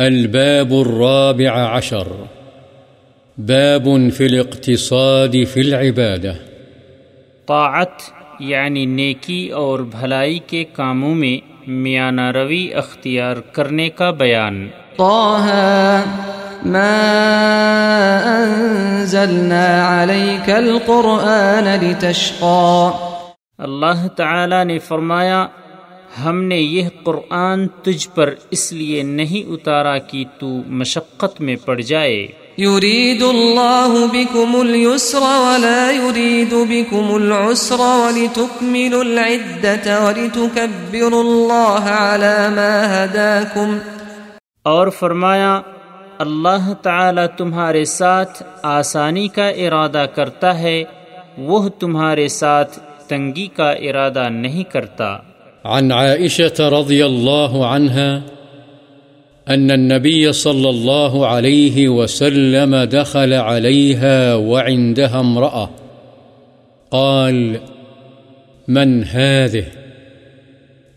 الباب الرابع عشر. باب في الاقتصاد في العبادة. طاعت یعنی نیکی اور بھلائی کے کاموں میں میانہ روی اختیار کرنے کا بیان۔ طه ما أنزلنا عليك القرآن لتشقى۔ اللہ تعالی نے فرمایا ہم نے یہ قرآن تجھ پر اس لیے نہیں اتارا کہ تو مشقت میں پڑ جائے۔ يريد الله بكم اليسر ولا يريد بكم العسر ولتكملوا العدة ولتكبروا الله على ما هداكم اور فرمایا اللہ تعالی تمہارے ساتھ آسانی کا ارادہ کرتا ہے وہ تمہارے ساتھ تنگی کا ارادہ نہیں کرتا۔ عن عائشة رضي الله عنها أن النبي صلى الله عليه وسلم دخل عليها وعندها امرأة. قال من هذه؟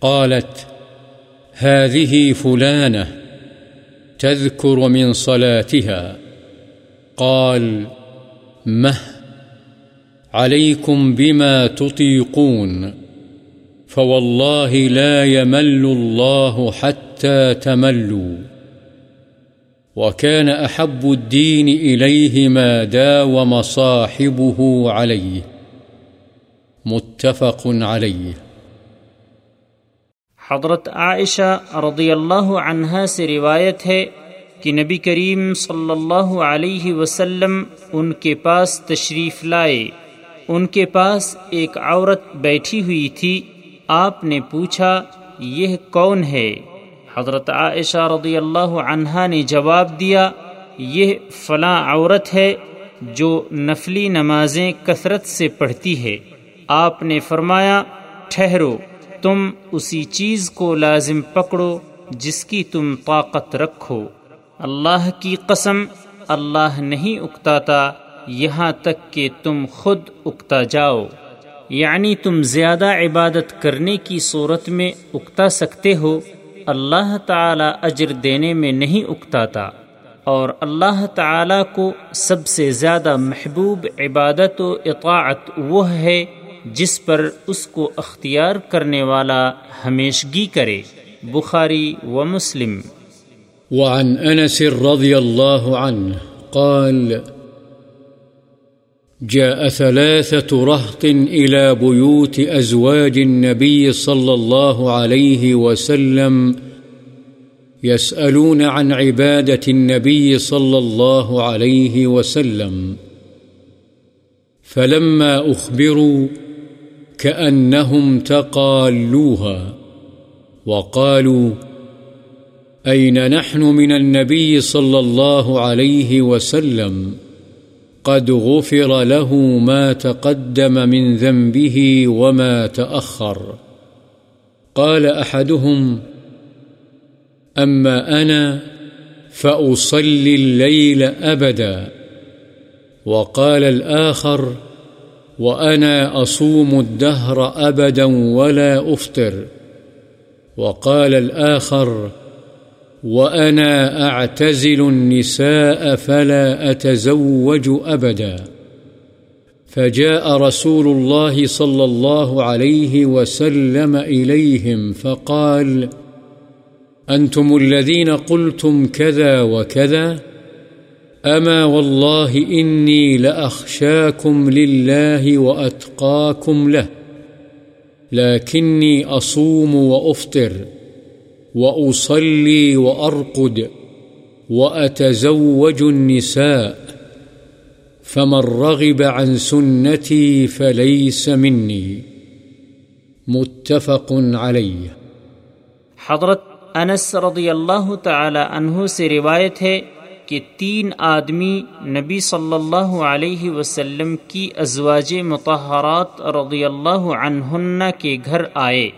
قالت هذه فلانة تذكر من صلاتها. قال مه، عليكم بما تطيقون. فوالله لا يمل الله حتى تملوا وكان أحب الدين إليه ما داوم صاحبه عليه متفق عليه حضرت عائشہ رضی اللہ عنہا سے روایت ہے کہ نبی کریم صلی اللہ علیہ وسلم ان کے پاس تشریف لائے۔ ان کے پاس ایک عورت بیٹھی ہوئی تھی۔ آپ نے پوچھا، یہ کون ہے؟ حضرت عائشہ رضی اللہ عنہا نے جواب دیا، یہ فلاں عورت ہے جو نفلی نمازیں کثرت سے پڑھتی ہے۔ آپ نے فرمایا، ٹھہرو، تم اسی چیز کو لازم پکڑو جس کی تم طاقت رکھو۔ اللہ کی قسم، اللہ نہیں اکتاتا، یہاں تک کہ تم خود اکتا جاؤ۔ یعنی تم زیادہ عبادت کرنے کی صورت میں اکتا سکتے ہو، اللہ تعالی اجر دینے میں نہیں اکتاتا۔ اور اللہ تعالی کو سب سے زیادہ محبوب عبادت و اطاعت وہ ہے جس پر اس کو اختیار کرنے والا ہمیشگی کرے۔ بخاری و مسلم۔ وعن أنس رضي الله عنه قال جاء ثلاثة رهط إلى بيوت أزواج النبي صلى الله عليه وسلم يسألون عن عبادة النبي صلى الله عليه وسلم. فلما أخبروا كأنهم تقالوها وقالوا أين نحن من النبي صلى الله عليه وسلم؟ قد غفر له ما تقدم من ذنبه وما تأخر. قال أحدهم، أما أنا فأصلي الليل أبدا. وقال الآخر، وأنا أصوم الدهر أبدا ولا أفطر. وقال الآخر وأنا أعتزل النساء فلا أتزوج أبدا فجاء رسول الله صلى الله عليه وسلم إليهم فقال أنتم الذين قلتم كذا وكذا أما والله إني لأخشاكم لله وأتقاكم له لكني أصوم وأفطر وأصلي وأرقد وأتزوج النساء، فمن رغب عن سنتي فليس مني. متفق عليه. حضرت انس رضی اللہ تعالی عنہ سے روایت ہے کہ تین آدمی نبی صلی اللہ علیہ وسلم کی ازواج متحرات رضی اللہ عنہن کے گھر آئے۔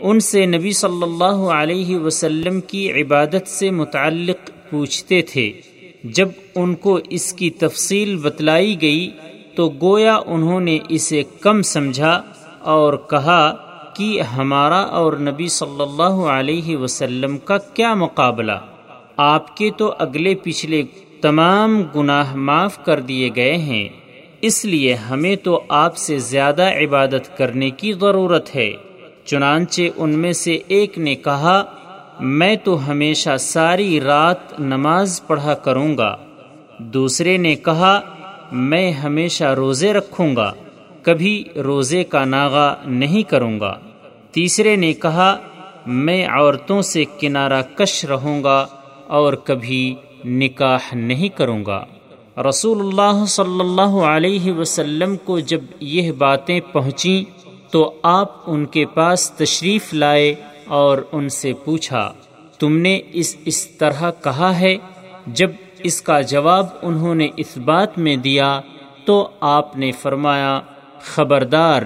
ان سے نبی صلی اللہ علیہ وسلم کی عبادت سے متعلق پوچھتے تھے۔ جب ان کو اس کی تفصیل بتلائی گئی تو گویا انہوں نے اسے کم سمجھا اور کہا کہ ہمارا اور نبی صلی اللہ علیہ وسلم کا کیا مقابلہ؟ آپ کے تو اگلے پچھلے تمام گناہ معاف کر دیے گئے ہیں۔ اس لیے ہمیں تو آپ سے زیادہ عبادت کرنے کی ضرورت ہے۔ چنانچہ ان میں سے ایک نے کہا، میں تو ہمیشہ ساری رات نماز پڑھا کروں گا۔ دوسرے نے کہا، میں ہمیشہ روزے رکھوں گا، کبھی روزے کا ناغا نہیں کروں گا۔ تیسرے نے کہا، میں عورتوں سے کنارہ کش رہوں گا اور کبھی نکاح نہیں کروں گا۔ رسول اللہ صلی اللہ علیہ وسلم کو جب یہ باتیں پہنچیں تو آپ ان کے پاس تشریف لائے اور ان سے پوچھا، تم نے اس اس طرح کہا ہے؟ جب اس کا جواب انہوں نے اس بات میں دیا تو آپ نے فرمایا، خبردار،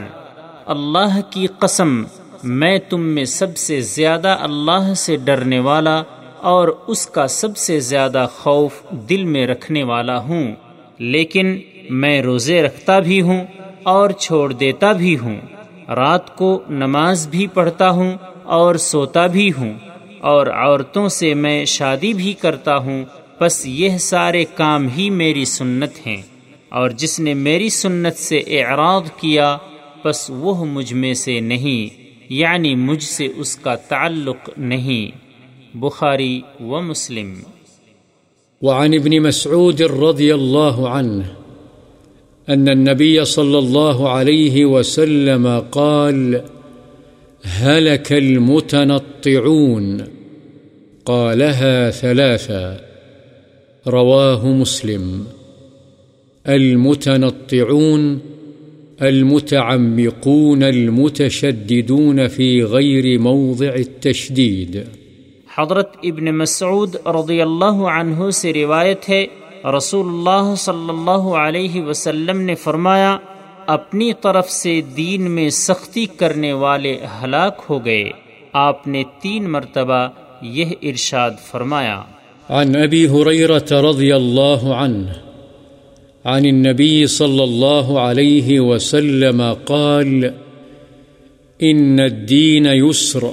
اللہ کی قسم، میں تم میں سب سے زیادہ اللہ سے ڈرنے والا اور اس کا سب سے زیادہ خوف دل میں رکھنے والا ہوں، لیکن میں روزے رکھتا بھی ہوں اور چھوڑ دیتا بھی ہوں۔ رات کو نماز بھی پڑھتا ہوں اور سوتا بھی ہوں اور عورتوں سے میں شادی بھی کرتا ہوں بس یہ سارے کام ہی میری سنت ہیں۔ اور جس نے میری سنت سے اعراض کیا بس وہ مجھ میں سے نہیں یعنی مجھ سے اس کا تعلق نہیں۔ بخاری و مسلم۔ وعن ابن مسعود رضي الله عنه أن النبي صلى الله عليه وسلم قال، هلك المتنطعون، قالها ثلاثا. رواه مسلم. المتنطعون، المتعمقون، المتشددون في غير موضع التشديد. حضرت ابن مسعود رضی اللہ عنہ سے روایت ہے رسول اللہ صلی اللہ علیہ وسلم نے فرمایا، اپنی طرف سے دین میں سختی کرنے والے ہلاک ہو گئے۔ آپ نے تین مرتبہ یہ ارشاد فرمایا۔ عن أبي هريرة رضي الله عنه عن النبي صلى الله عليه وسلم قال إن الدين يسر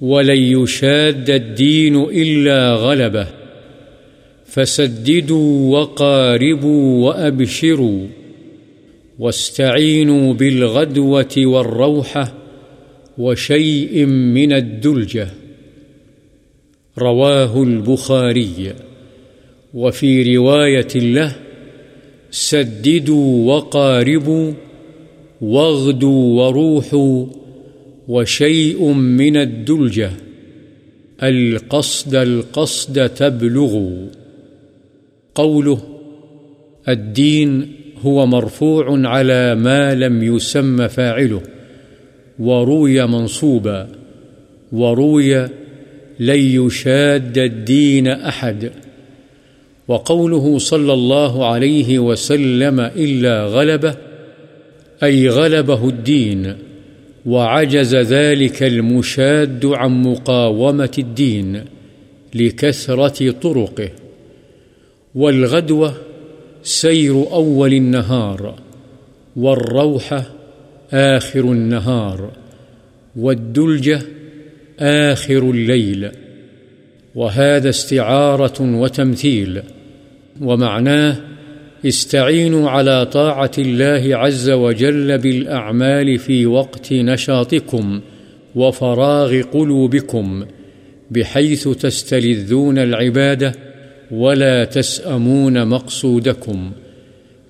ولن يشاد الدين إلا غلبه فسددوا وقاربوا وأبشروا واستعينوا بالغدوة والروحة وشيء من الدلجة رواه البخاري. وفي رواية له، سددوا وقاربوا واغدوا وروحوا وشيء من الدلجة القصد القصد تبلغوا. قوله، الدين هو مرفوع على ما لم يسم فاعله، وروي منصوبا، وروي لن يشاد الدين أحد، وقوله صلى الله عليه وسلم إلا غلبه، أي غلبه الدين، وعجز ذلك المشاد عن مقاومة الدين لكثرة طرقه. والغدوة سير أول النهار والروحة آخر النهار والدلجة آخر الليل وهذا استعارة وتمثيل ومعناه استعينوا على طاعة الله عز وجل بالأعمال في وقت نشاطكم وفراغ قلوبكم بحيث تستلذون العبادة ولا تسأمون مقصودكم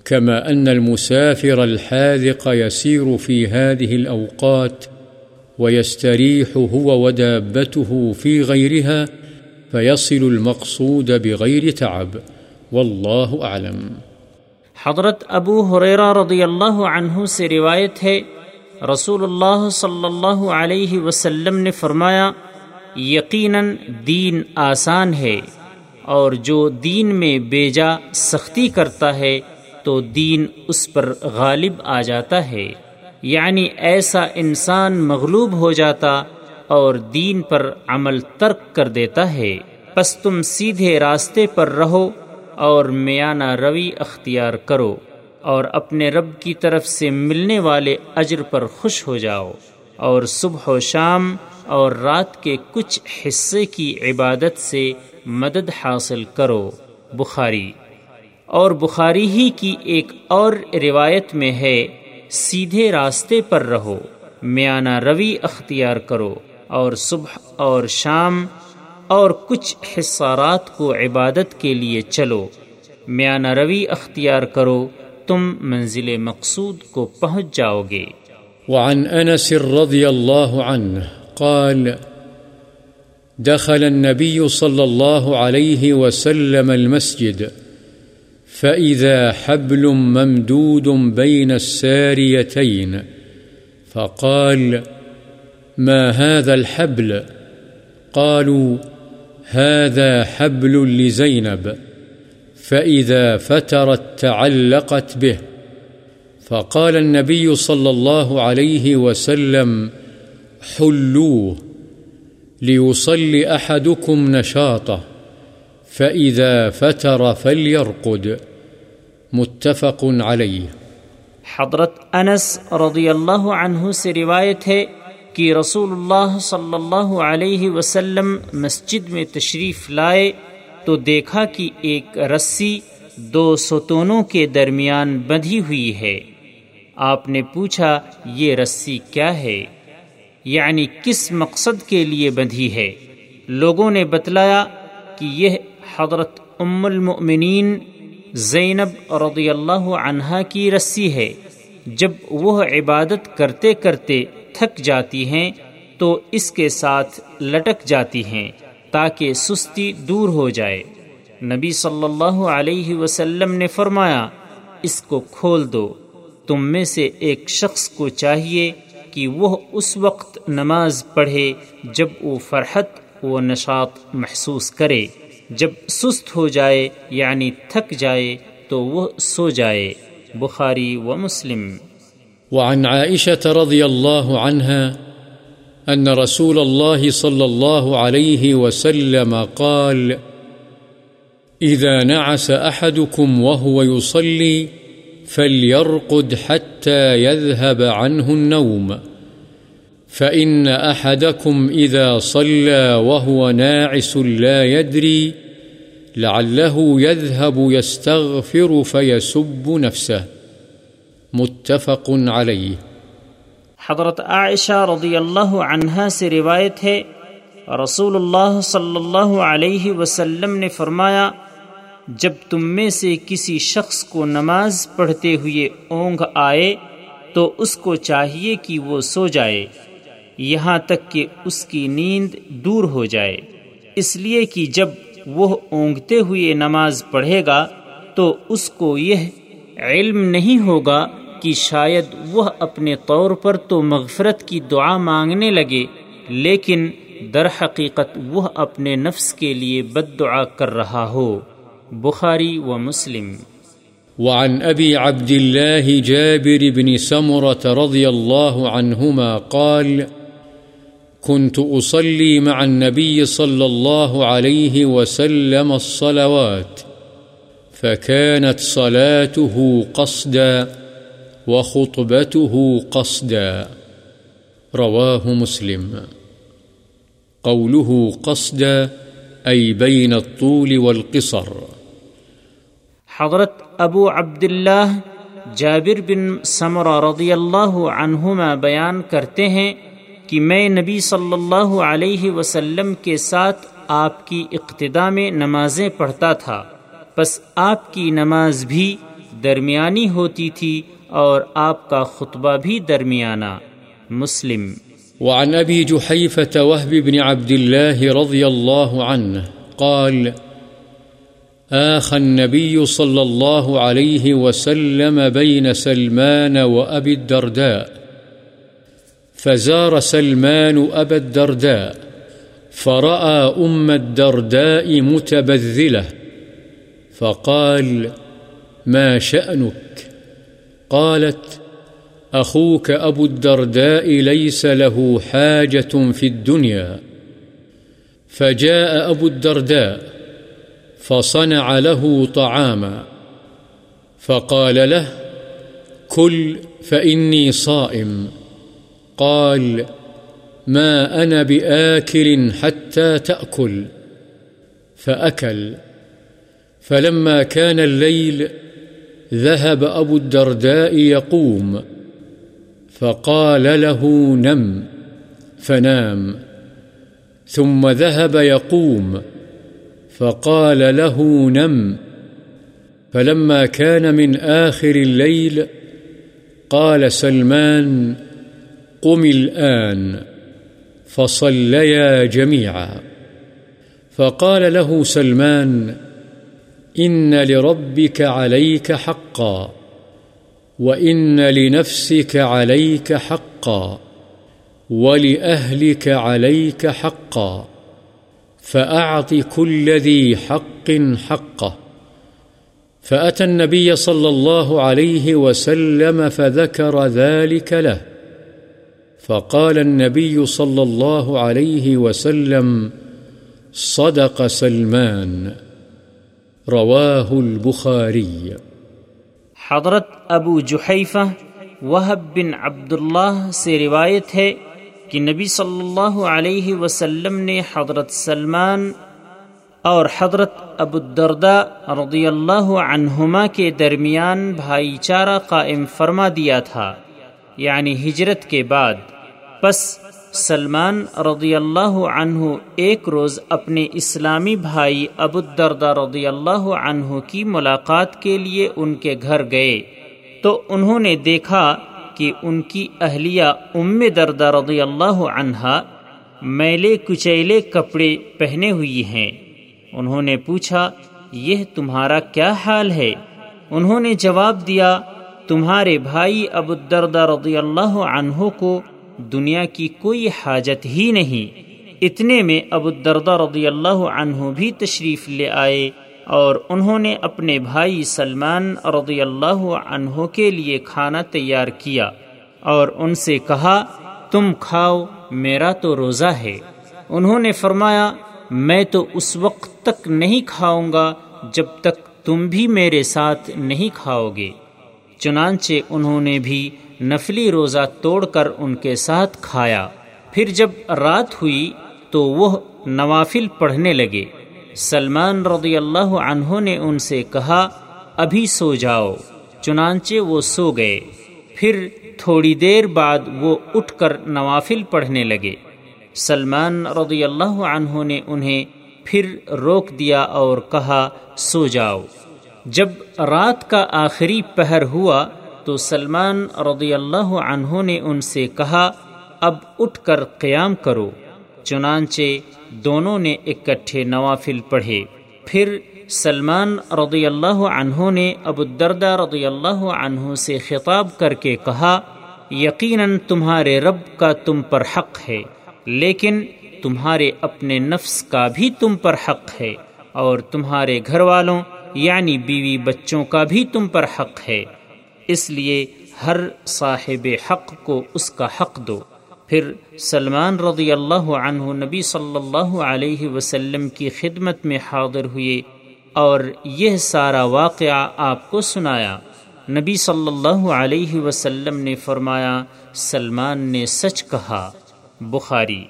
كما أن المسافر الحاذق يسير في هذه الأوقات ويستريح هو ودابته في غيرها فيصل المقصود بغير تعب والله أعلم حضرت ابو حریرہ رضی اللہ عنہ سے روایت ہے، رسول اللہ صلی اللہ علیہ وسلم نے فرمایا، یقیناً دین آسان ہے۔ اور جو دین میں بیجا سختی کرتا ہے تو دین اس پر غالب آ جاتا ہے۔ یعنی ایسا انسان مغلوب ہو جاتا اور دین پر عمل ترک کر دیتا ہے۔ پس تم سیدھے راستے پر رہو اور میانہ روی اختیار کرو اور اپنے رب کی طرف سے ملنے والے اجر پر خوش ہو جاؤ۔ اور صبح و شام اور رات کے کچھ حصے کی عبادت سے مدد حاصل کرو، بخاری۔ اور بخاری ہی کی ایک اور روایت میں ہے، سیدھے راستے پر رہو، میانہ روی اختیار کرو، اور صبح اور شام اور کچھ حصارات کو عبادت کے لیے چلو۔ میانہ روی اختیار کرو، تم منزل مقصود کو پہنچ جاؤ گے۔ وعن انس رضی اللہ عنہ قال دخل النبي صلى الله عليه وسلم المسجد، فإذا حبل ممدود بين الساريتين، فقال ما هذا الحبل؟ قالوا هذا حبل لزينب، فإذا فترت تعلقت به. فقال النبي صلى الله عليه وسلم حلوه. ليصلي أحدكم نشاطه، فإذا فتر فليرقد. متفق عليه. حضرت انس رضی اللہ عنہ سے روایت ہے کہ رسول اللہ صلی اللہ علیہ وسلم مسجد میں تشریف لائے تو دیکھا کہ ایک رسی دو ستونوں کے درمیان بندھی ہوئی ہے۔ آپ نے پوچھا، یہ رسی کیا ہے؟ یعنی کس مقصد کے لیے بندھی ہے۔ لوگوں نے بتلایا کہ یہ حضرت ام المؤمنین زینب رضی اللہ عنہا کی رسی ہے۔ جب وہ عبادت کرتے کرتے تھک جاتی ہیں، تو اس کے ساتھ لٹک جاتی ہیں تاکہ سستی دور ہو جائے۔ نبی صلی اللہ علیہ وسلم نے فرمایا، اس کو کھول دو، تم میں سے ایک شخص کو چاہیے کہ وہ اس وقت نماز پڑھے جب وہ فرحت و نشاط محسوس کرے۔ جب سست ہو جائے یعنی تھک جائے، تو وہ سو جائے۔ بخاری و مسلم۔ وعن عائشة رضي الله عنها أن رسول الله صلى الله عليه وسلم قال إذا نعس أحدكم وهو يصلي فليرقد حتى يذهب عنه النوم. فإن أحدكم إذا صلى وهو ناعس لا يدري لعله يذهب يستغفر فيسب نفسه. متفق عليه. حضرت عائشہ رضی اللہ عنہا سے روایت ہے، رسول اللہ صلی اللہ علیہ وسلم نے فرمایا جب تم میں سے کسی شخص کو نماز پڑھتے ہوئے اونگ آئے، تو اس کو چاہیے کہ وہ سو جائے۔ یہاں تک کہ اس کی نیند دور ہو جائے۔ اس لیے کہ جب وہ اونگتے ہوئے نماز پڑھے گا، تو اس کو یہ علم نہیں ہوگا کہ شاید وہ اپنے طور پر تو مغفرت کی دعا مانگنے لگے، لیکن در حقیقت وہ اپنے نفس کے لیے بد دعا کر رہا ہو۔ بخاری و مسلم وعن أبي عبد الله جابر بن سمرة رضي الله عنهما قال، كنت أصلي مع النبي صلى الله عليه وسلم الصلوات، فكانت صلاته قصدا وخطبته قصدا. رواه مسلم. قوله قصدا أي بين الطول والقصر. حضرت ابو عبداللہ جابر بن ثمرہ رضی اللہ عنہما بیان کرتے ہیں کہ میں نبی صلی اللہ علیہ وسلم کے ساتھ آپ کی اقتدا میں نمازیں پڑھتا تھا۔ بس آپ کی نماز بھی درمیانی ہوتی تھی اور آپ کا خطبہ بھی درمیانہ۔ مسلم۔ وعن أبي جحيفة وهب بن عبد الله رضي الله عنه قال آخى النبي صلى الله عليه وسلم بين سلمان وأبي الدرداء فزار سلمان أبا الدرداء فرأى أم الدرداء متبذلة فقال ما شأنك قالت أخوك أبو الدرداء ليس له حاجة في الدنيا فجاء أبو الدرداء فصنع له طعاما. فقال له، كل، فإني صائم. قال، ما أنا بآكل حتى تأكل. فأكل. فلما كان الليل، ذهب أبو الدرداء يقوم. فقال له، نم. فنام. ثم ذهب يقوم. فقال له نم. فلما كان من آخر الليل قال سلمان، قم الآن. فصليا جميعا. فقال له سلمان، إن لربك عليك حقا، وإن لنفسك عليك حقا، ولأهلك عليك حقا. فأعط كل ذي حق حقه. فأتى النبي صلى الله عليه وسلم فذكر ذلك له. فقال النبي صلى الله عليه وسلم صدق سلمان. رواه البخاري. حضرت ابو جحیفہ وہب بن عبداللہ سے روایت ہے کہ نبی صلی اللہ علیہ وسلم نے حضرت سلمان اور حضرت ابو الدردہ رضی اللہ عنہما کے درمیان بھائی چارہ قائم فرما دیا تھا یعنی ہجرت کے بعد۔ پس سلمان رضی اللہ عنہ ایک روز اپنے اسلامی بھائی ابو الدردہ رضی اللہ عنہ کی ملاقات کے لیے ان کے گھر گئے۔ تو انہوں نے دیکھا کہ ان کی اہلیہ ام دردہ رضی اللہ عنہا میلے کچیلے کپڑے پہنے ہوئی ہیں۔ انہوں نے پوچھا، یہ تمہارا کیا حال ہے؟ انہوں نے جواب دیا، تمہارے بھائی ابو الدردہ رضی اللہ عنہ کو دنیا کی کوئی حاجت ہی نہیں۔ اتنے میں ابو الدردہ رضی اللہ عنہ بھی تشریف لے آئے۔ اور انہوں نے اپنے بھائی سلمان رضی اللہ عنہ کے لیے کھانا تیار کیا اور ان سے کہا، تم کھاؤ، میرا تو روزہ ہے۔ انہوں نے فرمایا، میں تو اس وقت تک نہیں کھاؤں گا جب تک تم بھی میرے ساتھ نہیں کھاؤ گے۔ چنانچہ انہوں نے بھی نفلی روزہ توڑ کر ان کے ساتھ کھایا۔ پھر جب رات ہوئی تو وہ نوافل پڑھنے لگے۔ سلمان رضی اللہ عنہ نے ان سے کہا، ابھی سو جاؤ، چنانچہ وہ سو گئے۔ پھر تھوڑی دیر بعد وہ اٹھ کر نوافل پڑھنے لگے۔ سلمان رضی اللہ عنہ نے انہیں پھر روک دیا اور کہا، سو جاؤ۔ جب رات کا آخری پہر ہوا تو سلمان رضی اللہ عنہ نے ان سے کہا، اب اٹھ کر قیام کرو۔ چنانچہ دونوں نے اکٹھے نوافل پڑھے۔ پھر سلمان رضی اللہ عنہ نے ابو الدردہ رضی اللہ عنہ سے خطاب کر کے کہا، یقیناً تمہارے رب کا تم پر حق ہے، لیکن تمہارے اپنے نفس کا بھی تم پر حق ہے، اور تمہارے گھر والوں یعنی بیوی بچوں کا بھی تم پر حق ہے۔ اس لیے ہر صاحب حق کو اس کا حق دو۔ پھر سلمان رضی اللہ عنہ نبی صلی اللہ علیہ وسلم کی خدمت میں حاضر ہوئے اور یہ سارا واقعہ آپ کو سنایا۔ نبی صلی اللہ علیہ وسلم نے فرمایا، سلمان نے سچ کہا۔ بخاري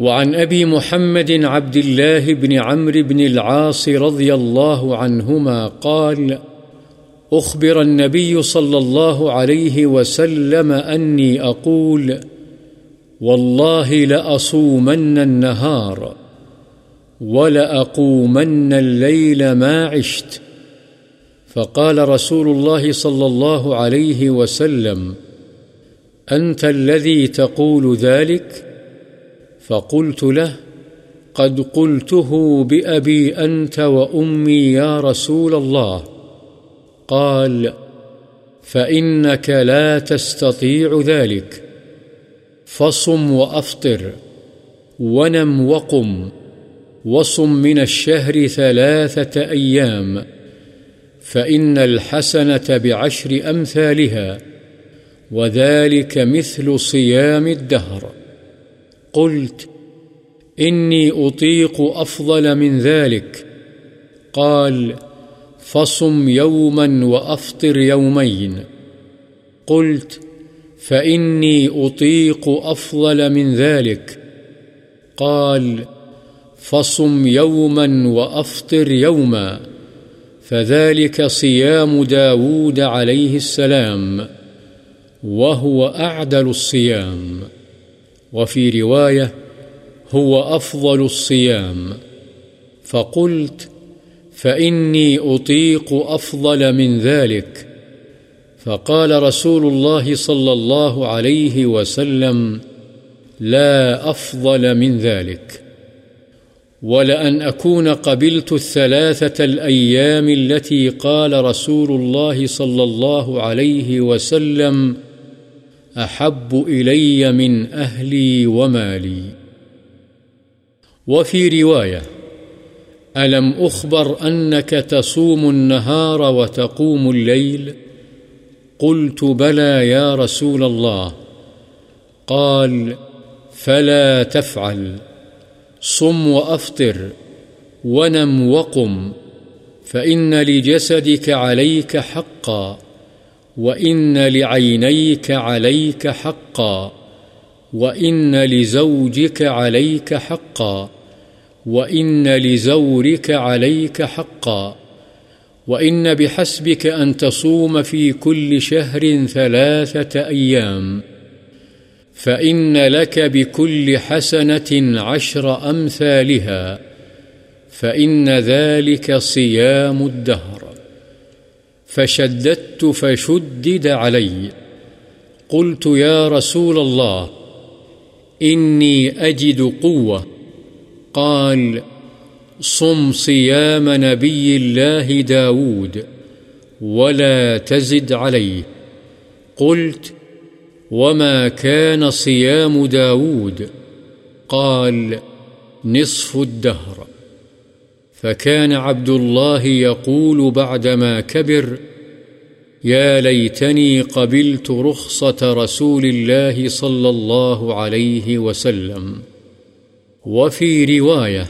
وعن أبي محمد عبد الله بن عمرو بن العاص رضي الله عنهما قال أخبر النبي صلى الله عليه وسلم أني أقول والله لأصومن النهار ولأقومن الليل ما عشت. فقال رسول الله صلى الله عليه وسلم، أنت الذي تقول ذلك؟ فقلت له، قد قلته بأبي أنت وأمي يا رسول الله. قال، فإنك لا تستطيع ذلك. فصم وأفطر ونم وقم وصم من الشهر ثلاثة أيام فإن الحسنة بعشر أمثالها وذلك مثل صيام الدهر قلت إني أطيق أفضل من ذلك قال فصم يوما وأفطر يومين قلت فإني أطيق أفضل من ذلك قال، فصم يوما وأفطر يوما فذلك صيام داود عليه السلام وهو أعدل الصيام وفي رواية، هو أفضل الصيام فقلت، فإني أطيق أفضل من ذلك فقال رسول الله صلى الله عليه وسلم، لا أفضل من ذلك. ولأن أكون قبلت الثلاثة الأيام التي قال رسول الله صلى الله عليه وسلم، أحب إلي من أهلي ومالي. وفي رواية، ألم أخبر أنك تصوم النهار وتقوم الليل؟ قلت بلى يا رسول الله. قال فلا تفعل. صم وأفطر ونم وقم. فإن لجسدك عليك حقا وإن لعينيك عليك حقا وإن لزوجك عليك حقا وإن لزورك عليك حقا وإن بحسبك أن تصوم في كل شهر ثلاثة أيام فإن لك بكل حسنة عشر أمثالها فإن ذلك صيام الدهر فشددت فشدد علي قلت يا رسول الله إني أجد قوة قال صم صيام نبي الله داود ولا تزد عليه. قلت، وما كان صيام داود؟ قال، نصف الدهر. فكان عبد الله يقول بعدما كبر، يا ليتني قبلت رخصة رسول الله صلى الله عليه وسلم. وفي رواية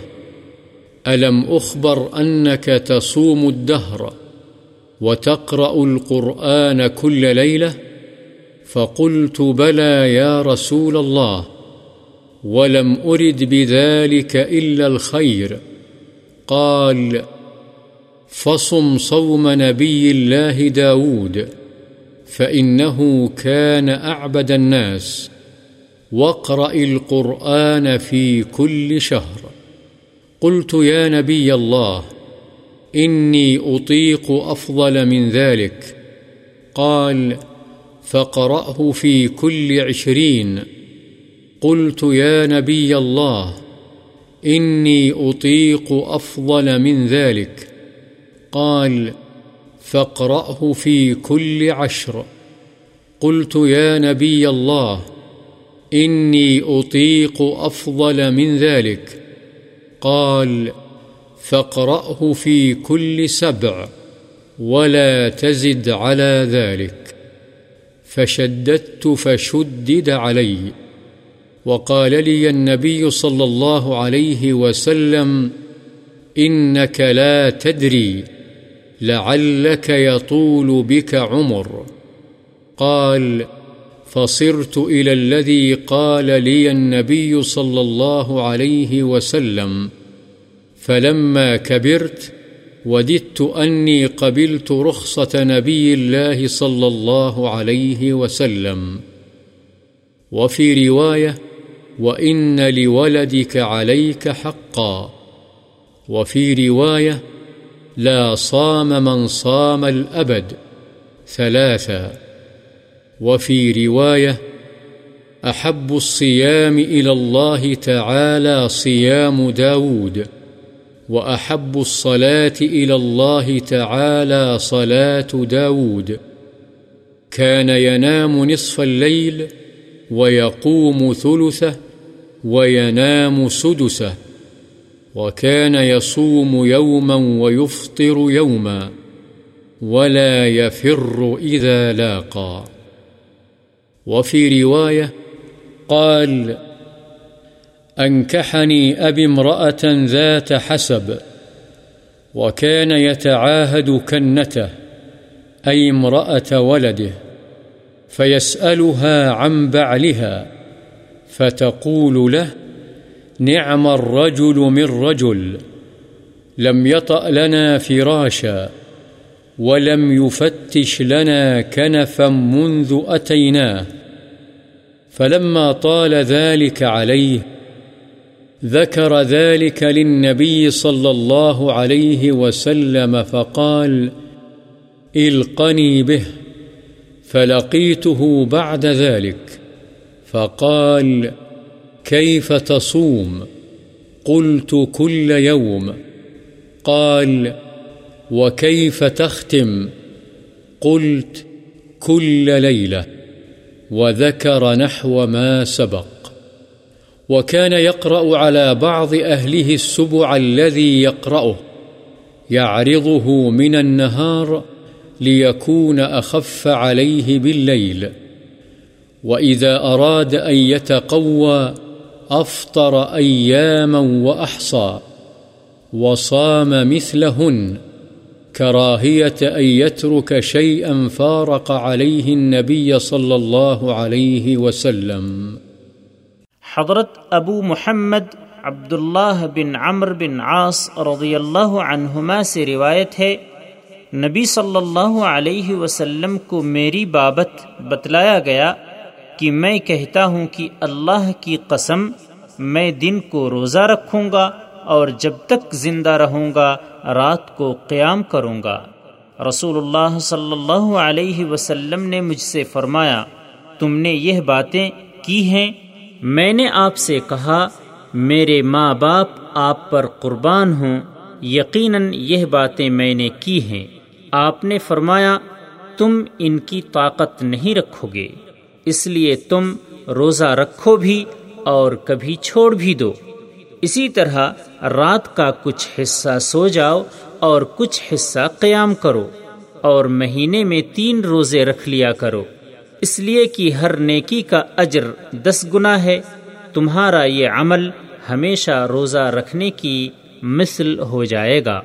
ألم أخبر أنك تصوم الدهر وتقرأ القرآن كل ليلة؟ فقلت بلى يا رسول الله، ولم أرد بذلك إلا الخير. قال، فصم صوم نبي الله داود، فإنه كان أعبد الناس، واقرأ القرآن في كل شهر. قلت يا نبي الله، إني أطيق أفضل من ذلك. قال، فقرأه في كل عشرين. قلت يا نبي الله، إني أطيق أفضل من ذلك. قال فاقرأه في كل عشر. قلت يا نبي الله، إني أطيق أفضل من ذلك. قال، فاقرأه في كل سبع ولا تزد على ذلك. فشددت فشدد علي. وقال لي النبي صلى الله عليه وسلم، إنك لا تدري لعلك يطول بك عمر. قال، فصرت إلى الذي قال لي النبي صلى الله عليه وسلم. فلما كبرت وددت أني قبلت رخصة نبي الله صلى الله عليه وسلم. وفي رواية، وإن لولدك عليك حقا. وفي رواية، لا صام من صام الأبد. ثلاثا وفي رواية، أحب الصيام إلى الله تعالى صيام داود. وأحب الصلاة إلى الله تعالى صلاة داود. كان ينام نصف الليل ويقوم ثلثه وينام سدسه. وكان يصوم يوما ويفطر يوما. ولا يفر إذا لاقى. وفي رواية قال أنكحني أبي امرأة ذات حسب، وكان يتعاهد كنته، أي امرأة ولده، فيسألها عن بعلها، فتقول له نعم الرجل من رجل، لم يطأ لنا فراشا، ولم يفتش لنا كنفا منذ أتيناه، فلما طال ذلك عليه ذكر ذلك للنبي صلى الله عليه وسلم فقال القني به، فلقيته بعد ذلك، فقال، كيف تصوم؟ قلت، كل يوم. قال، وكيف تختم؟ قلت، كل ليلة، وذكر نحو ما سبق. وكان يقرأ على بعض أهله السبع الذي يقرأه، يعرضه من النهار ليكون أخف عليه بالليل. وإذا أراد أن يتقوى، أفطر أياما وأحصى، وصام مثلهن، كراهية أن يترك شيئا فارق عليه النبي صلى الله عليه وسلم. حضرت ابو محمد عبداللہ بن عمر بن عاص رضی اللہ عنہما سے روایت ہے، نبی صلی اللہ علیہ وسلم کو میری بابت بتلایا گیا کہ میں کہتا ہوں کہ اللہ کی قسم، میں دن کو روزہ رکھوں گا اور جب تک زندہ رہوں گا، رات کو قیام کروں گا۔ رسول اللہ صلی اللہ علیہ وسلم نے مجھ سے فرمایا، تم نے یہ باتیں کی ہیں میں نے آپ سے کہا، میرے ماں باپ آپ پر قربان ہوں، یقیناً یہ باتیں میں نے کی ہیں۔ آپ نے فرمایا، تم ان کی طاقت نہیں رکھو گے، اس لیے تم روزہ رکھو بھی اور کبھی چھوڑ بھی دو۔ اسی طرح رات کا کچھ حصہ سو جاؤ اور کچھ حصہ قیام کرو اور مہینے میں تین روزے رکھ لیا کرو۔ اس لیے کہ ہر نیکی کا اجر دس گنا ہے، تمہارا یہ عمل ہمیشہ روزہ رکھنے کی مثل ہو جائے گا۔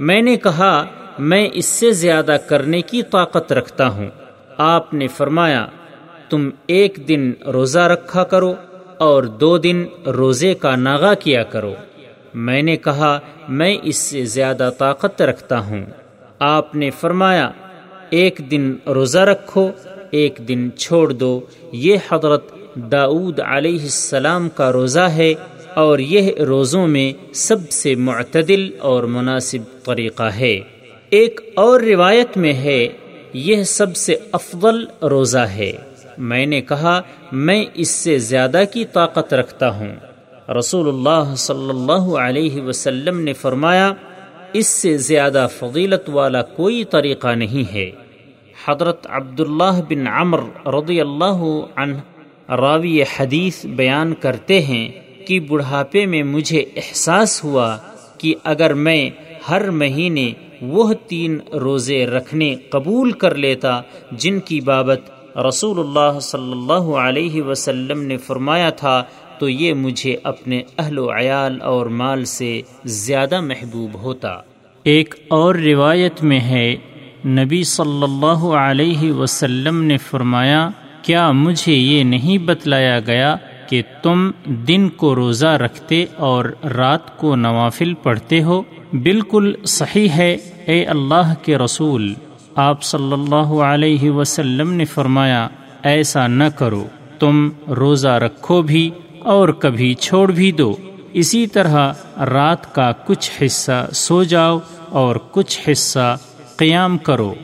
میں نے کہا، میں اس سے زیادہ کرنے کی طاقت رکھتا ہوں۔ آپ نے فرمایا، تم ایک دن روزہ رکھا کرو اور دو دن روزے کا ناغا کیا کرو۔ میں نے کہا، میں اس سے زیادہ طاقت رکھتا ہوں۔ آپ نے فرمایا، ایک دن روزہ رکھو ایک دن چھوڑ دو۔ یہ حضرت داود علیہ السلام کا روزہ ہے اور یہ روزوں میں سب سے معتدل اور مناسب طریقہ ہے۔ ایک اور روایت میں ہے، یہ سب سے افضل روزہ ہے۔ میں نے کہا، میں اس سے زیادہ کی طاقت رکھتا ہوں۔ رسول اللہ صلی اللہ علیہ وسلم نے فرمایا، اس سے زیادہ فضیلت والا کوئی طریقہ نہیں ہے۔ حضرت عبداللہ بن عمر رضی اللہ عنہ راوی حدیث بیان کرتے ہیں کہ بڑھاپے میں مجھے احساس ہوا کہ اگر میں ہر مہینے وہ تین روزے رکھنے قبول کر لیتا جن کی بابت رسول اللہ صلی اللہ علیہ وسلم نے فرمایا تھا، تو یہ مجھے اپنے اہل و عیال اور مال سے زیادہ محبوب ہوتا۔ ایک اور روایت میں ہے نبی صلی اللہ علیہ وسلم نے فرمایا، کیا مجھے یہ نہیں بتلایا گیا کہ تم دن کو روزہ رکھتے اور رات کو نوافل پڑھتے ہو؟ بالکل صحیح ہے، اے اللہ کے رسول۔ آپ صلی اللہ علیہ وسلم نے فرمایا، ایسا نہ کرو، تم روزہ رکھو بھی اور کبھی چھوڑ بھی دو۔ اسی طرح رات کا کچھ حصہ سو جاؤ اور کچھ حصہ قیام کرو،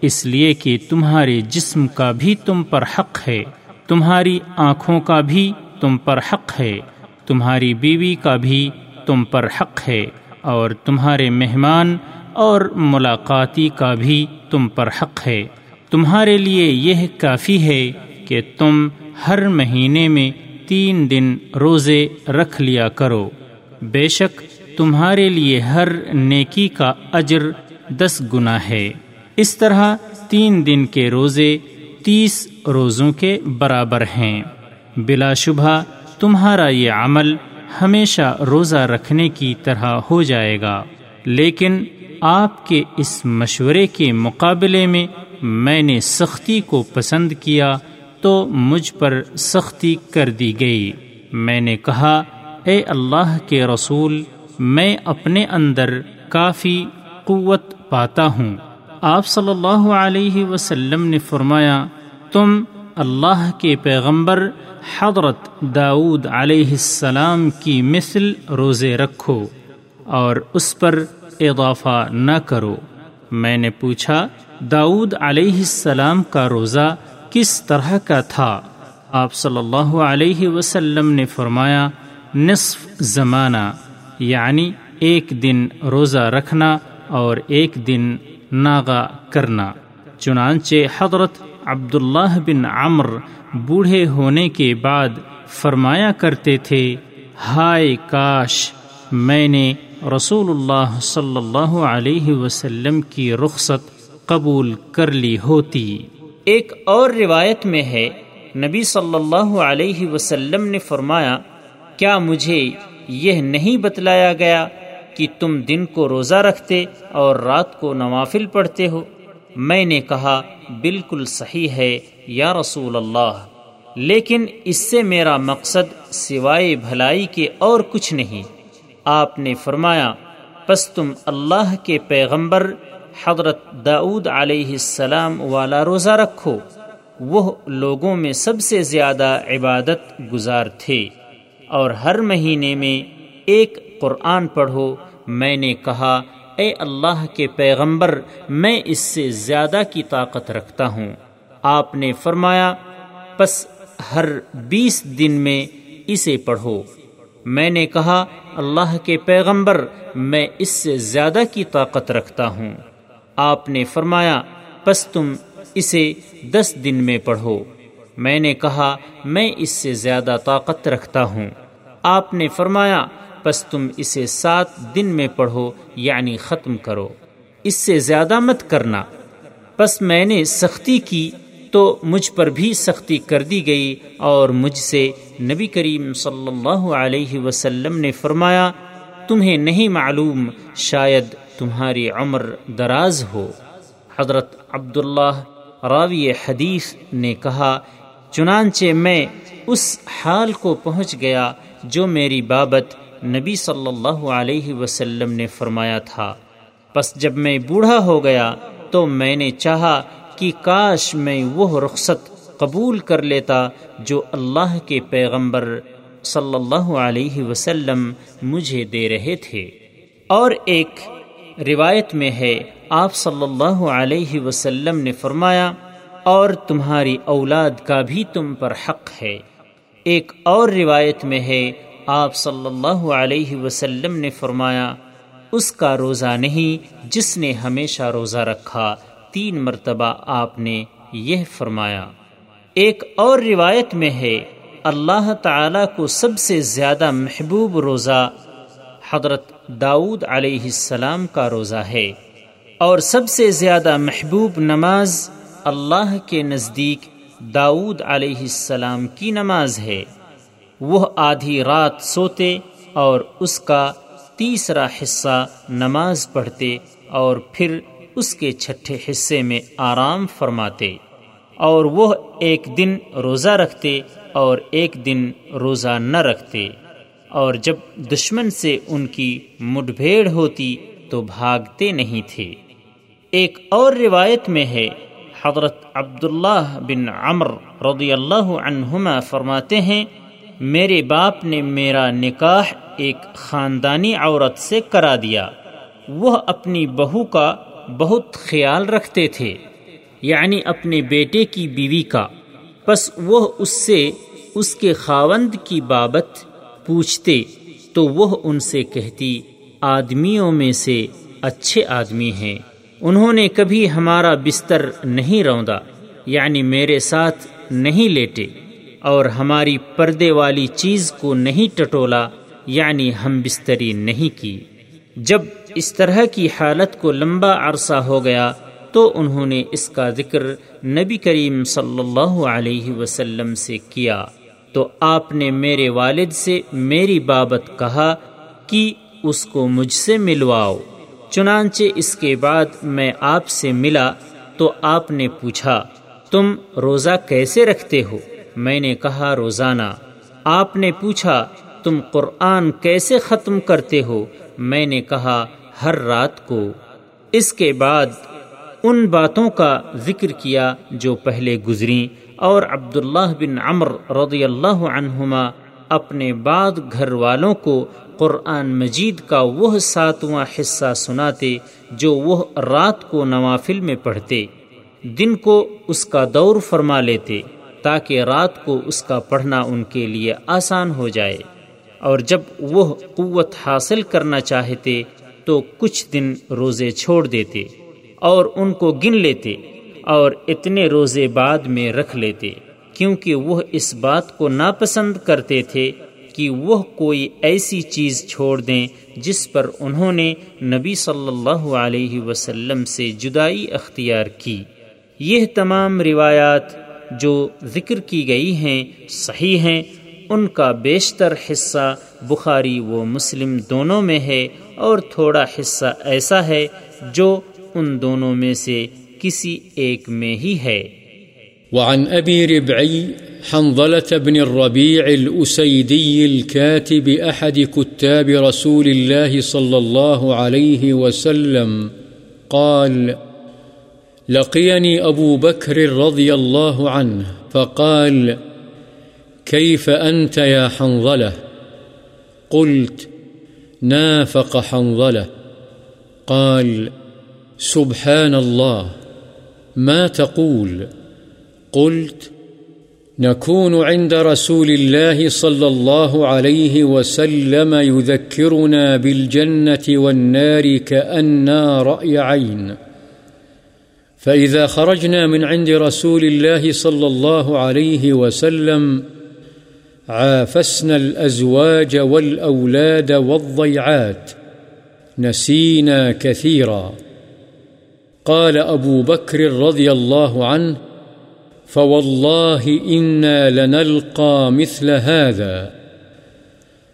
اس لیے کہ تمہارے جسم کا بھی تم پر حق ہے، تمہاری آنکھوں کا بھی تم پر حق ہے، تمہاری بیوی کا بھی تم پر حق ہے، اور تمہارے مہمان اور ملاقاتی کا بھی تم پر حق ہے۔ تمہارے لیے یہ کافی ہے کہ تم ہر مہینے میں تین دن روزے رکھ لیا کرو۔ بے شک تمہارے لیے ہر نیکی کا اجر دس گنا ہے۔ اس طرح تین دن کے روزے تیس روزوں کے برابر ہیں۔ بلا شبہ تمہارا یہ عمل ہمیشہ روزہ رکھنے کی طرح ہو جائے گا۔ لیکن آپ کے اس مشورے کے مقابلے میں میں نے سختی کو پسند کیا تو مجھ پر سختی کر دی گئی۔ میں نے کہا، اے اللہ کے رسول، میں اپنے اندر کافی قوت پاتا ہوں۔ آپ صلی اللہ علیہ وسلم نے فرمایا، تم اللہ کے پیغمبر حضرت داود علیہ السلام کی مثل روزے رکھو اور اس پر اضافہ نہ کرو۔ میں نے پوچھا داود علیہ السلام کا روزہ کس طرح کا تھا؟ آپ صلی اللہ علیہ وسلم نے فرمایا، نصف زمانہ یعنی ایک دن روزہ رکھنا اور ایک دن ناغا کرنا۔ چنانچہ حضرت عبداللہ بن عمر بوڑھے ہونے کے بعد فرمایا کرتے تھے، ہائے کاش، میں نے رسول اللہ صلی اللہ علیہ وسلم کی رخصت قبول کر لی ہوتی۔ ایک اور روایت میں ہے، نبی صلی اللہ علیہ وسلم نے فرمایا، کیا مجھے یہ نہیں بتلایا گیا کہ تم دن کو روزہ رکھتے اور رات کو نوافل پڑھتے ہو۔ میں نے کہا، بالکل صحیح ہے، یا رسول اللہ۔ لیکن اس سے میرا مقصد سوائے بھلائی کے اور کچھ نہیں۔ آپ نے فرمایا، پس تم اللہ کے پیغمبر حضرت داود علیہ السلام والا روزہ رکھو۔ وہ لوگوں میں سب سے زیادہ عبادت گزار تھے۔ اور ہر مہینے میں ایک قرآن پڑھو میں نے کہا، اے اللہ کے پیغمبر، میں اس سے زیادہ کی طاقت رکھتا ہوں۔ آپ نے فرمایا، پس ہر بیس دن میں اسے پڑھو۔ میں نے کہا، اللہ کے پیغمبر، میں اس سے زیادہ کی طاقت رکھتا ہوں۔ آپ نے فرمایا، پس تم اسے دس دن میں پڑھو۔ میں نے کہا، میں اس سے زیادہ طاقت رکھتا ہوں۔ آپ نے فرمایا پس تم اسے سات دن میں پڑھو یعنی ختم کرو۔ اس سے زیادہ مت کرنا۔ پس میں نے سختی کی تو مجھ پر بھی سختی کر دی گئی اور مجھ سے نبی کریم صلی اللہ علیہ وسلم نے فرمایا، تمہیں نہیں معلوم، شاید تمہاری عمر دراز ہو۔ حضرت عبداللہ راوی حدیث نے کہا، چنانچہ میں اس حال کو پہنچ گیا جو میری بابت نبی صلی اللہ علیہ وسلم نے فرمایا تھا، پس جب میں بوڑھا ہو گیا تو میں نے چاہا کہ کاش میں وہ رخصت قبول کر لیتا جو اللہ کے پیغمبر صلی اللہ علیہ وسلم مجھے دے رہے تھے۔ اور ایک روایت میں ہے، آپ صلی اللہ علیہ وسلم نے فرمایا، اور تمہاری اولاد کا بھی تم پر حق ہے۔ ایک اور روایت میں ہے آپ صلی اللہ علیہ وسلم نے فرمایا، اس کا روزہ نہیں جس نے ہمیشہ روزہ رکھا، تین مرتبہ آپ نے یہ فرمایا۔ ایک اور روایت میں ہے، اللہ تعالی کو سب سے زیادہ محبوب روزہ حضرت داود علیہ السلام کا روزہ ہے۔ اور سب سے زیادہ محبوب نماز اللہ کے نزدیک داود علیہ السلام کی نماز ہے۔ وہ آدھی رات سوتے اور اس کا تیسرا حصہ نماز پڑھتے اور پھر اس کے چھٹے حصے میں آرام فرماتے اور وہ ایک دن روزہ رکھتے اور ایک دن روزہ نہ رکھتے اور جب دشمن سے ان کی مڈ بھیڑ ہوتی تو بھاگتے نہیں تھے۔ ایک اور روایت میں ہے، حضرت عبداللہ بن عمر رضی اللہ عنہما فرماتے ہیں میرے باپ نے میرا نکاح ایک خاندانی عورت سے کرا دیا۔ وہ اپنی بہو کا بہت خیال رکھتے تھے یعنی اپنے بیٹے کی بیوی کا۔ پس وہ اس سے اس کے خاوند کی بابت پوچھتے تو وہ ان سے کہتی، آدمیوں میں سے اچھے آدمی ہیں۔ انہوں نے کبھی ہمارا بستر نہیں روندا یعنی میرے ساتھ نہیں لیٹے۔ اور ہماری پردے والی چیز کو نہیں ٹٹولا یعنی ہم بستری نہیں کی۔ جب اس طرح کی حالت کو لمبا عرصہ ہو گیا، تو انہوں نے اس کا ذکر نبی کریم صلی اللہ علیہ وسلم سے کیا۔ تو آپ نے میرے والد سے میری بابت کہا کہ اس کو مجھ سے ملواؤ۔ چنانچہ اس کے بعد میں آپ سے ملا، تو آپ نے پوچھا، تم روزہ کیسے رکھتے ہو؟ میں نے کہا، روزانہ، آپ نے پوچھا تم قرآن کیسے ختم کرتے ہو؟ میں نے کہا، ہر رات کو. اس کے بعد ان باتوں کا ذکر کیا جو پہلے گزری اور عبداللہ بن عمر رضی اللہ عنہما اپنے بعد گھر والوں کو قرآن مجید کا وہ ساتواں حصہ سناتے جو وہ رات کو نوافل میں پڑھتے، دن کو اس کا دور فرما لیتے۔ تاکہ رات کو اس کا پڑھنا ان کے لیے آسان ہو جائے۔ اور جب وہ قوت حاصل کرنا چاہتے تو کچھ دن روزے چھوڑ دیتے اور ان کو گن لیتے اور اتنے روزے بعد میں رکھ لیتے، کیونکہ وہ اس بات کو ناپسند کرتے تھے کہ وہ کوئی ایسی چیز چھوڑ دیں جس پر انہوں نے نبی صلی اللہ علیہ وسلم سے جدائی اختیار کی۔ یہ تمام روایات جو ذکر کی گئی ہیں، صحیح ہیں، ان کا بیشتر حصہ بخاری و مسلم دونوں میں ہے اور تھوڑا حصہ ایسا ہے جو ان دونوں میں سے کسی ایک میں ہی ہے۔ وعن أبي ربعي حنظلة بن الربيع الأسيدي الكاتب أحد كتاب رسول الله صلى الله عليه وسلم قال لقيني أبو بكر رضي الله عنه فقال، كيف أنت يا حنظلة؟ قلت، نافق حنظلة. قال، سبحان الله. ما تقول؟ قلت، نكون عند رسول الله صلى الله عليه وسلم يذكرنا بالجنة والنار كأننا رأي عين. فإذا خرجنا من عند رسول الله صلى الله عليه وسلم عافسنا الأزواج والأولاد والضيعات نسينا كثيرا قال أبو بكر رضي الله عنه فوالله إنا لنلقى مثل هذا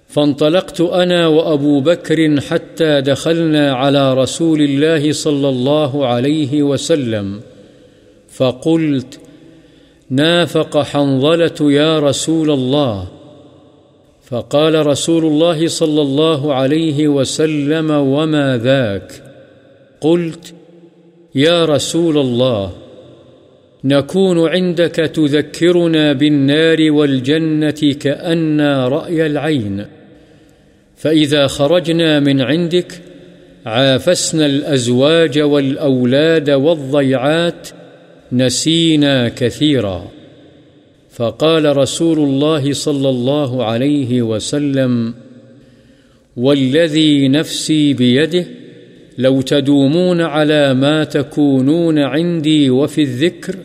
فانطلقت أنا وأبو بكر حتى دخلنا على رسول الله صلى الله عليه وسلم، فقلت نافق حنظلة يا رسول الله. فقال رسول الله صلى الله عليه وسلم وما ذاك؟ قلت يا رسول الله، نكون عندك تذكرنا بالنار والجنة كأن رأي العين. فإذا خرجنا من عندك، عافسنا الأزواج والأولاد والضيعات، نسينا كثيرا. فقال رسول الله صلى الله عليه وسلم، والذي نفسي بيده، لو تدومون على ما تكونون عندي وفي الذكر،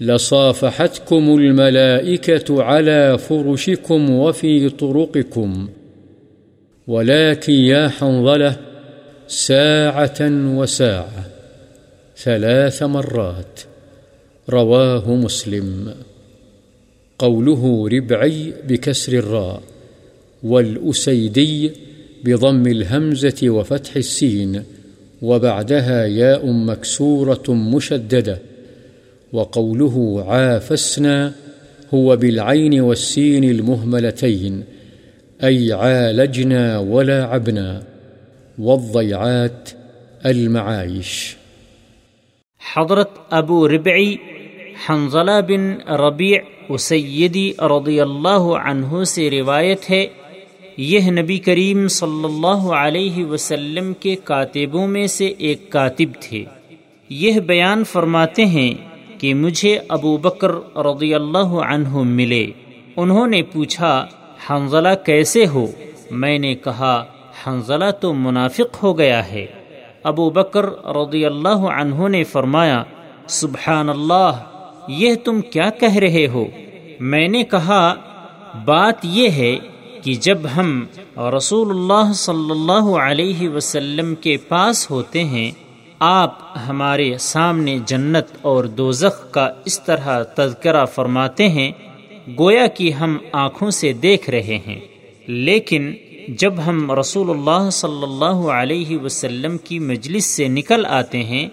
لصافحتكم الملائكة على فرشكم وفي طرقكم. ولكن يا حنظلة ساعة وساعة ثلاث مرات رواه مسلم. قوله ربعي بكسر الراء والأسيدي بضم الهمزة وفتح السين وبعدها ياء مكسورة مشددة وقوله عافسنا هو بالعين والسين المهملتين أي عالجنا ولعبنا والضيعات المعايش. حضرت ابو ربعی حنزلہ بن ربیع اسیدی رضی اللہ عنہ سے روایت ہے، یہ نبی کریم صلی اللہ علیہ وسلم کے کاتبوں میں سے ایک کاتب تھے۔ یہ بیان فرماتے ہیں کہ مجھے ابو بکر رضی اللہ عنہ ملے۔ انہوں نے پوچھا حنزلہ کیسے ہو؟ میں نے کہا حنزلہ تو منافق ہو گیا ہے۔ ابو بکر رضی اللہ عنہ نے فرمایا سبحان اللہ یہ تم کیا کہہ رہے ہو؟ میں نے کہا، بات یہ ہے کہ جب ہم رسول اللہ صلی اللہ علیہ وسلم کے پاس ہوتے ہیں، آپ ہمارے سامنے جنت اور دوزخ کا اس طرح تذکرہ فرماتے ہیں گویا کہ ہم آنکھوں سے دیکھ رہے ہیں، لیکن جب ہم رسول اللہ صلی اللہ علیہ وسلم کی مجلس سے نکل آتے ہیں،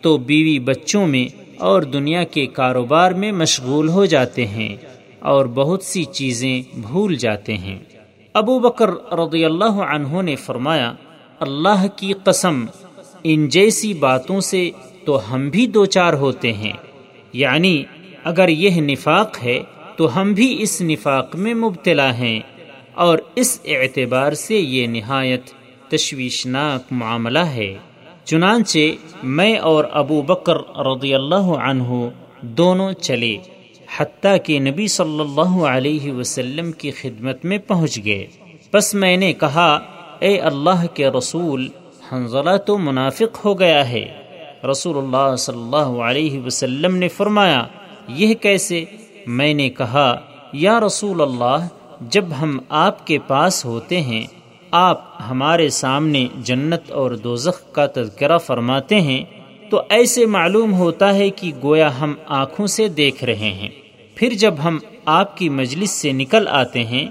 تو بیوی بچوں میں اور دنیا کے کاروبار میں مشغول ہو جاتے ہیں اور بہت سی چیزیں بھول جاتے ہیں۔ ابو بکر رضی اللہ عنہ نے فرمایا، اللہ کی قسم، ان جیسی باتوں سے تو ہم بھی دو چار ہوتے ہیں۔ یعنی اگر یہ نفاق ہے تو ہم بھی اس نفاق میں مبتلا ہیں اور اس اعتبار سے یہ نہایت تشویشناک معاملہ ہے۔ چنانچہ میں اور ابو بکر رضی اللہ عنہ دونوں چلے حتیٰ کہ نبی صلی اللہ علیہ وسلم کی خدمت میں پہنچ گئے۔ بس میں نے کہا، اے اللہ کے رسول حنزلہ تو منافق ہو گیا ہے۔ رسول اللہ صلی اللہ علیہ وسلم نے فرمایا، یہ کیسے میں نے کہا، یا رسول اللہ، جب ہم آپ کے پاس ہوتے ہیں، آپ ہمارے سامنے جنت اور دوزخ کا تذکرہ فرماتے ہیں، تو ایسے معلوم ہوتا ہے کہ گویا ہم آنکھوں سے دیکھ رہے ہیں۔ پھر جب ہم آپ کی مجلس سے نکل آتے ہیں،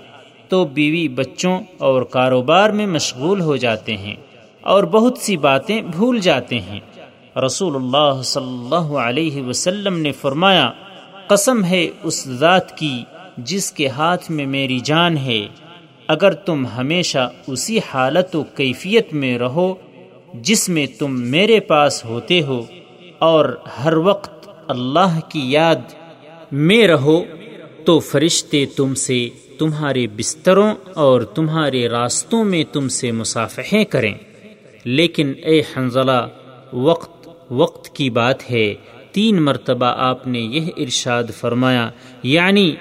تو بیوی بچوں اور کاروبار میں مشغول ہو جاتے ہیں اور بہت سی باتیں بھول جاتے ہیں۔ رسول اللہ صلی اللہ علیہ وسلم نے فرمایا قسم ہے اس ذات کی جس کے ہاتھ میں میری جان ہے۔ اگر تم ہمیشہ اسی حالت و کیفیت میں رہو جس میں تم میرے پاس ہوتے ہو اور ہر وقت اللہ کی یاد میں رہو، تو فرشتے تم سے تمہارے بستروں اور تمہارے راستوں میں تم سے مسافحیں کریں۔ لیکن اے حنزلہ وقت وقت کی بات ہے۔ تین مرتبہ آپ نے یہ ارشاد فرمایا یعنی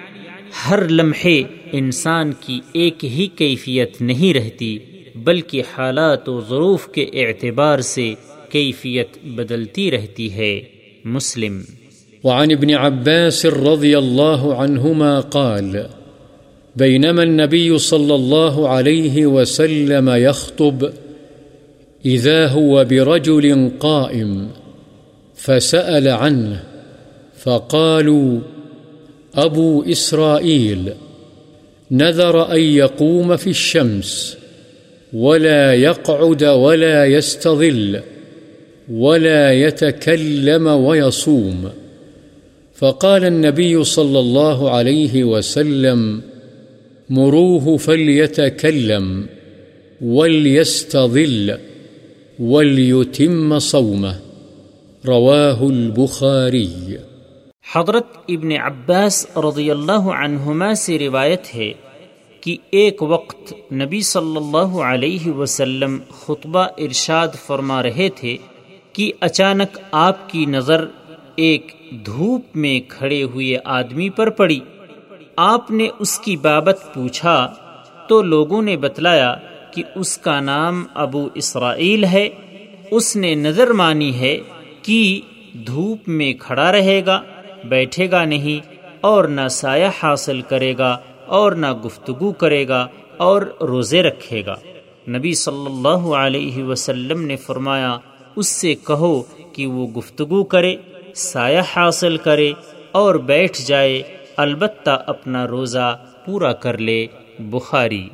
ہر لمحے انسان کی ایک ہی کیفیت نہیں رہتی، بلکہ حالات و ظروف کے اعتبار سے کیفیت بدلتی رہتی ہے۔ مسلم۔ وعن ابن عباس رضي الله عنهما قال بينما النبي صلى الله عليه وسلم يخطب إذا هو برجل قائم۔ فسأل عنه، فقالوا أبو إسرائيل، نذر أن يقوم في الشمس، ولا يقعد ولا يستظل، ولا يتكلم ويصوم. فقال النبي صلى الله عليه وسلم مروه فليتكلم، وليستظل، وليتم صومه. رواه البخاري حضرت ابن عباس رضی اللہ عنہما سے روایت ہے کہ ایک وقت نبی صلی اللہ علیہ وسلم خطبہ ارشاد فرما رہے تھے کہ اچانک آپ کی نظر ایک دھوپ میں کھڑے ہوئے آدمی پر پڑی۔ آپ نے اس کی بابت پوچھا تو لوگوں نے بتلایا کہ اس کا نام ابو اسرائیل ہے۔ اس نے نظر مانی ہے کہ دھوپ میں کھڑا رہے گا، بیٹھے گا نہیں، اور نہ سایہ حاصل کرے گا، اور نہ گفتگو کرے گا، اور روزے رکھے گا۔ نبی صلی اللہ علیہ وسلم نے فرمایا، اس سے کہو کہ وہ گفتگو کرے، سایہ حاصل کرے، اور بیٹھ جائے، البتہ اپنا روزہ پورا کر لے۔ بخاری۔